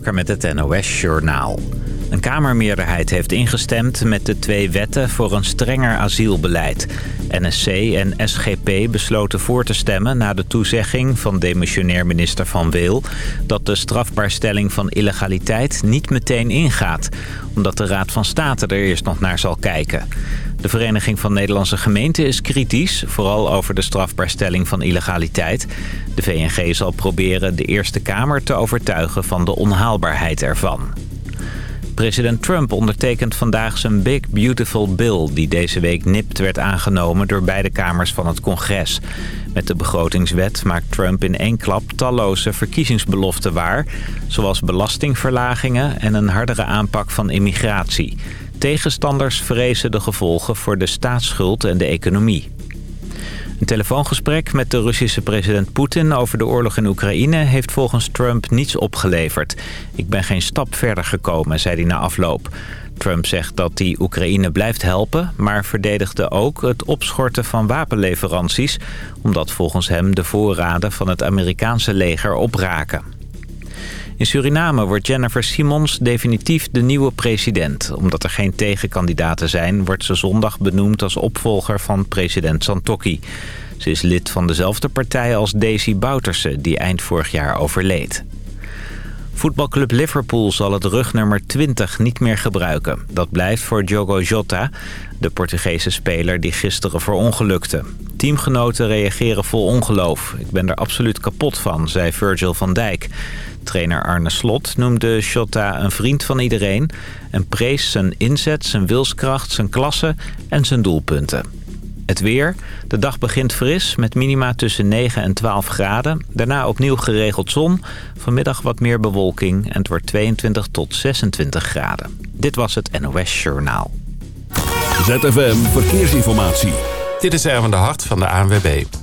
Bakker met het NOS Journaal. Een Kamermeerderheid heeft ingestemd met de twee wetten voor een strenger asielbeleid. NSC en SGP besloten voor te stemmen na de toezegging van demissionair minister Van Weel... dat de strafbaarstelling van illegaliteit niet meteen ingaat... omdat de Raad van State er eerst nog naar zal kijken. De Vereniging van Nederlandse Gemeenten is kritisch, vooral over de strafbaarstelling van illegaliteit. De VNG zal proberen de Eerste Kamer te overtuigen van de onhaalbaarheid ervan. President Trump ondertekent vandaag zijn Big Beautiful Bill... die deze week nipt werd aangenomen door beide kamers van het congres. Met de begrotingswet maakt Trump in één klap talloze verkiezingsbeloften waar... zoals belastingverlagingen en een hardere aanpak van immigratie. Tegenstanders vrezen de gevolgen voor de staatsschuld en de economie. Een telefoongesprek met de Russische president Poetin over de oorlog in Oekraïne heeft volgens Trump niets opgeleverd. Ik ben geen stap verder gekomen, zei hij na afloop. Trump zegt dat hij Oekraïne blijft helpen, maar verdedigde ook het opschorten van wapenleveranties... omdat volgens hem de voorraden van het Amerikaanse leger opraken. In Suriname wordt Jennifer Simons definitief de nieuwe president. Omdat er geen tegenkandidaten zijn, wordt ze zondag benoemd als opvolger van president Santokki. Ze is lid van dezelfde partij als Daisy Bouterse, die eind vorig jaar overleed. Voetbalclub Liverpool zal het rugnummer 20 niet meer gebruiken. Dat blijft voor Diogo Jota, de Portugese speler die gisteren verongelukte. Teamgenoten reageren vol ongeloof. Ik ben er absoluut kapot van, zei Virgil van Dijk. Trainer Arne Slot noemde Jota een vriend van iedereen... en prees zijn inzet, zijn wilskracht, zijn klasse en zijn doelpunten. Het weer. De dag begint fris met minima tussen 9 en 12 graden. Daarna opnieuw geregeld zon. Vanmiddag wat meer bewolking en het wordt 22 tot 26 graden. Dit was het NOS Journaal. ZFM Verkeersinformatie. Dit is Erwin de Hart van de ANWB.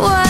Wasn't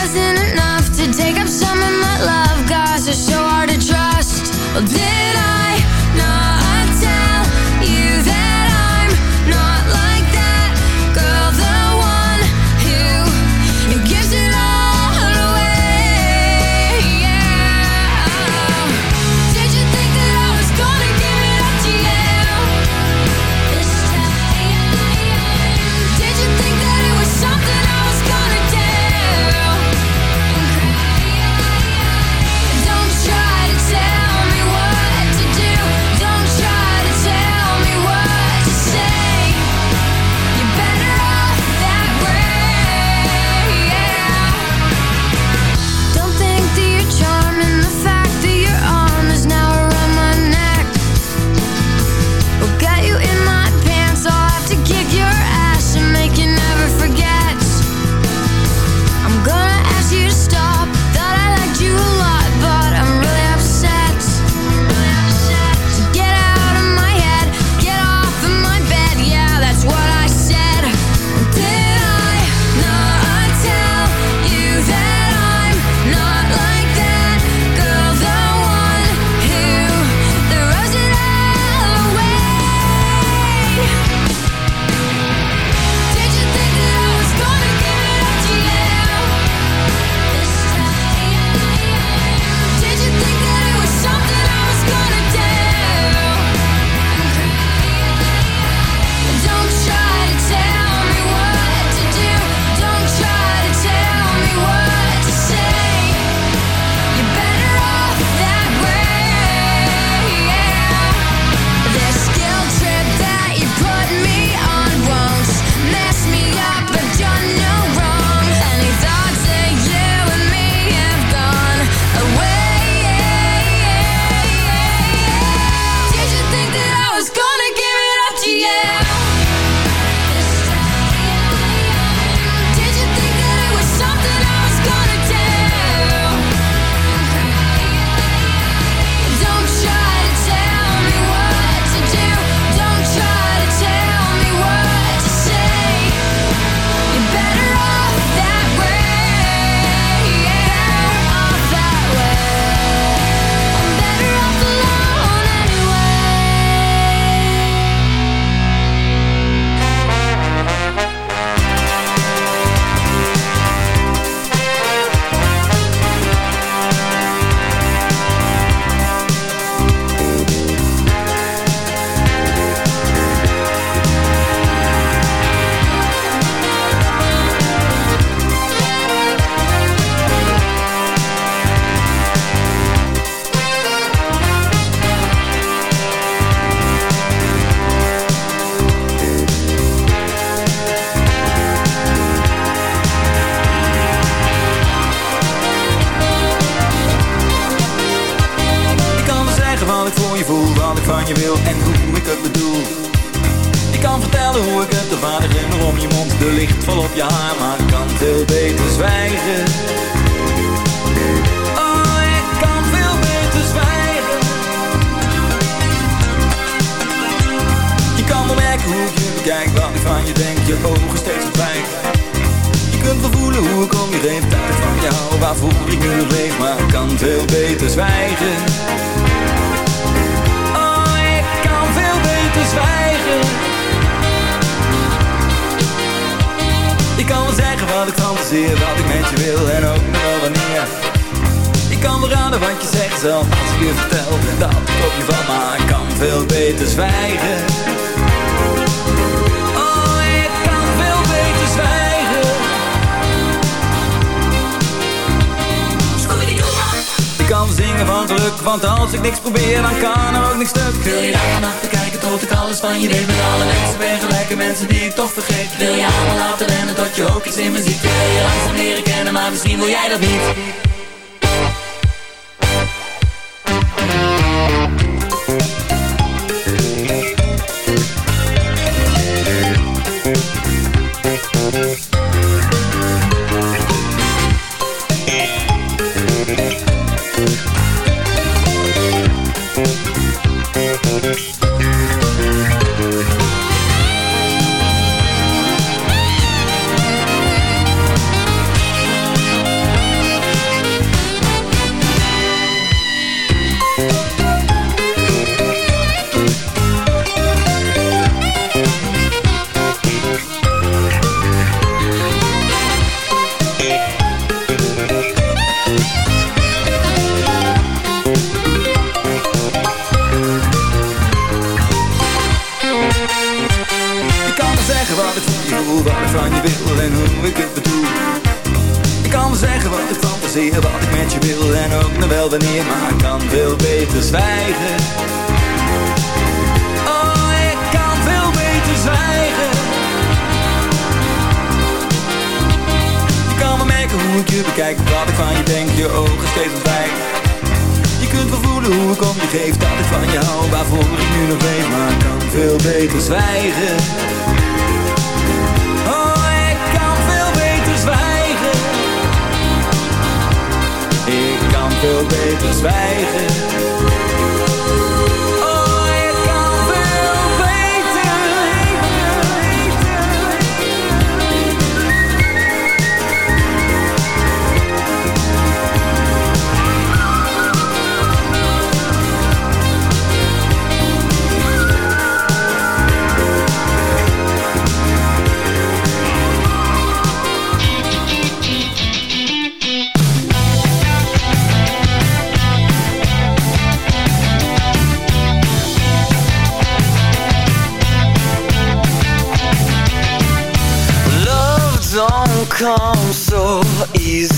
like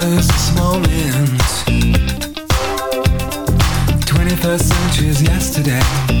hardest moments 21st century's yesterday.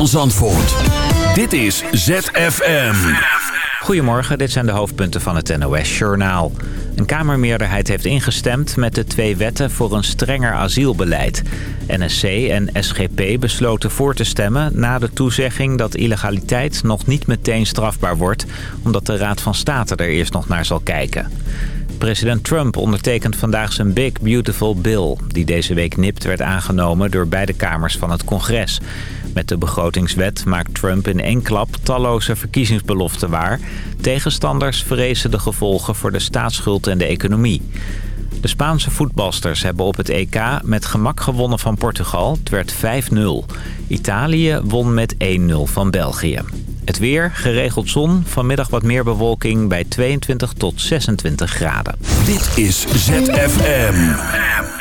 Van Zandvoort. Dit is ZFM. Goedemorgen, dit zijn de hoofdpunten van het NOS-journaal. Een Kamermeerderheid heeft ingestemd met de twee wetten voor een strenger asielbeleid. NSC en SGP besloten voor te stemmen na de toezegging dat illegaliteit nog niet meteen strafbaar wordt... omdat de Raad van State er eerst nog naar zal kijken. President Trump ondertekent vandaag zijn Big Beautiful Bill... die deze week nipt werd aangenomen door beide kamers van het congres. Met de begrotingswet maakt Trump in één klap talloze verkiezingsbeloften waar. Tegenstanders vrezen de gevolgen voor de staatsschuld en de economie. De Spaanse voetbalsters hebben op het EK met gemak gewonnen van Portugal. Het werd 5-0. Italië won met 1-0 van België. Het weer, geregeld zon, vanmiddag wat meer bewolking bij 22 tot 26 graden. Dit is ZFM.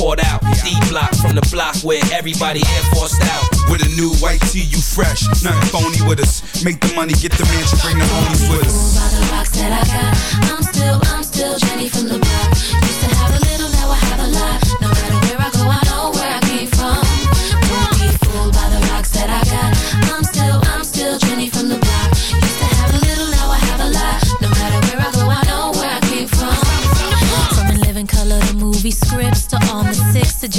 poured out. D block from the block where everybody air forced out. With a new white tee, you fresh. Nothing phony with us. Make the money, get the mansion, bring the homies with us. I'm still, I'm still Jenny from the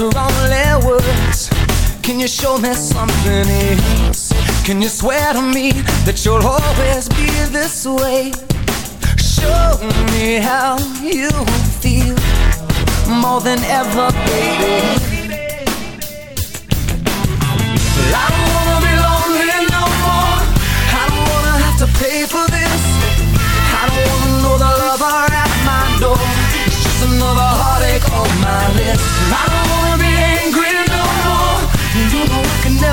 Are only words. Can you show me something else? Can you swear to me that you'll always be this way? Show me how you feel more than ever, baby. I don't wanna be lonely no more. I don't wanna have to pay for this. I don't wanna know the lover at my door. It's just another heartache on my list.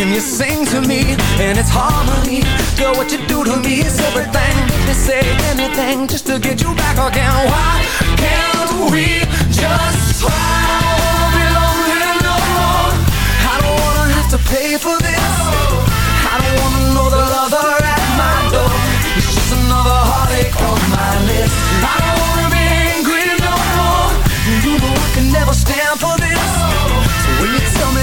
And you sing to me, and it's harmony. Girl, what you do to me is everything. They say anything just to get you back again. Why can't we just try? I wanna be lonely no more. I don't wanna have to pay for this. I don't wanna know the lover at my door. It's just another heartache on my list. I don't wanna be angry no more. You know I can never stand for this.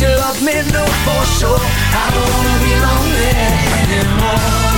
you love me? No, for sure I don't wanna be lonely anymore